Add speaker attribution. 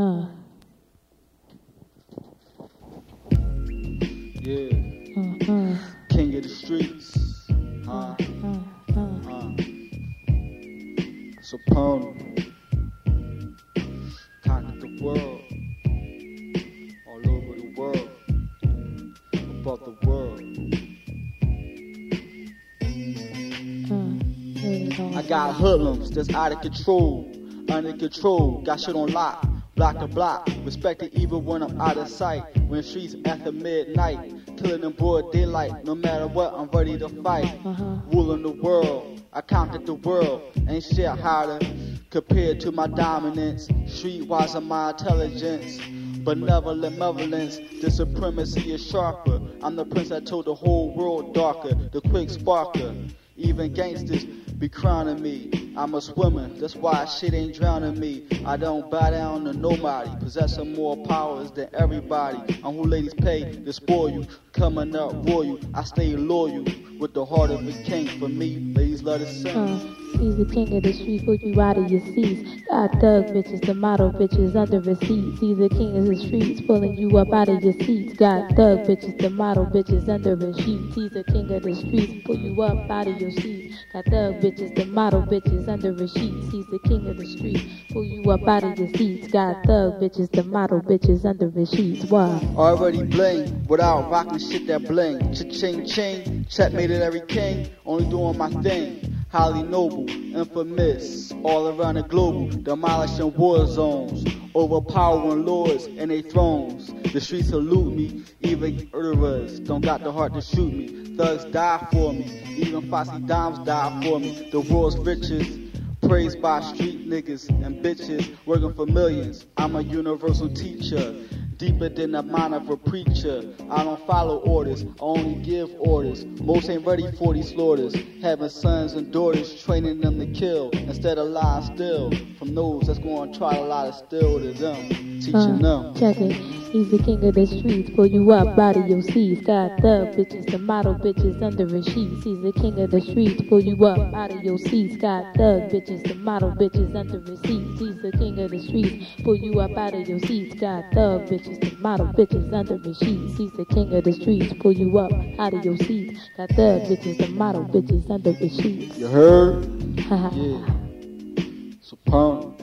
Speaker 1: Uh.
Speaker 2: Yeah.
Speaker 1: Uh,
Speaker 2: King of the streets. Huh?
Speaker 1: uh, uh.
Speaker 2: Huh? Soprano. Conquered the world. All over the world. Above the world. I got hoodlums that's out of control, under control. Got shit on lock, block to block. Respect it even when I'm out of sight. When streets after midnight, killing in broad daylight. No matter what, I'm ready to fight.
Speaker 1: Uh-huh.
Speaker 2: Ruling the world, I conquered the world. Ain't shit harder compared to my dominance. Streetwise of my intelligence. Benevolent malevolence, the supremacy is sharper. I'm the prince that told the whole world darker, the quick sparker. Even gangsters be crowning me. I'm a swimmer, that's why shit ain't drowning me. I don't bow down to nobody, possessing more powers than everybody. I'm who ladies pay to spoil you, coming up royal. I stay loyal with the heart of a king. For me, ladies love to sing.
Speaker 1: Hmm. He's the king of the street, put you out of your seats. Got thug bitches, the model bitches under receipts. He's the king of the streets, pulling you up out of your seats. Got thug bitches, the model bitches under sheets. He's the king of the streets, pull you up out of your seats. Got thug bitches, the model bitches under sheets. He's the king of the streets, pull you up out of your seats. Got thug bitches, the model bitches under the sheets. What?
Speaker 2: Already bling without rocking shit that bling. Cha-ching ching, checkmated every king, only doing my thing. Highly noble, infamous, all around the globe, demolishing war zones, overpowering lords and their thrones. The streets salute me, even murderers don't got the heart to shoot me. Thugs die for me, even Fossy Dimes die for me. The world's richest. Praised by street niggas and bitches working for millions. I'm a universal teacher, deeper than the mind of a preacher. I don't follow orders, I only give orders. Most ain't ready for these slaughters. Having sons and daughters, training them to kill instead of lying still. From those that's going to try to lie still to them, teaching
Speaker 1: Uh,
Speaker 2: them.
Speaker 1: check it. He's the king of the streets, pull you up out of your seats. Got thug bitches, the model bitches under his sheets. He's the king of the streets, pull you up out of your seats. Got thug bitches, the model bitches under his seats. He's the king of the streets, pull you up out of your seats. Got thug bitches, the model bitches under his sheets. He's the king of the streets, pull you up out of your seats. Got thug bitches, the model bitches under his sheets.
Speaker 2: You heard? Yeah. Soprano.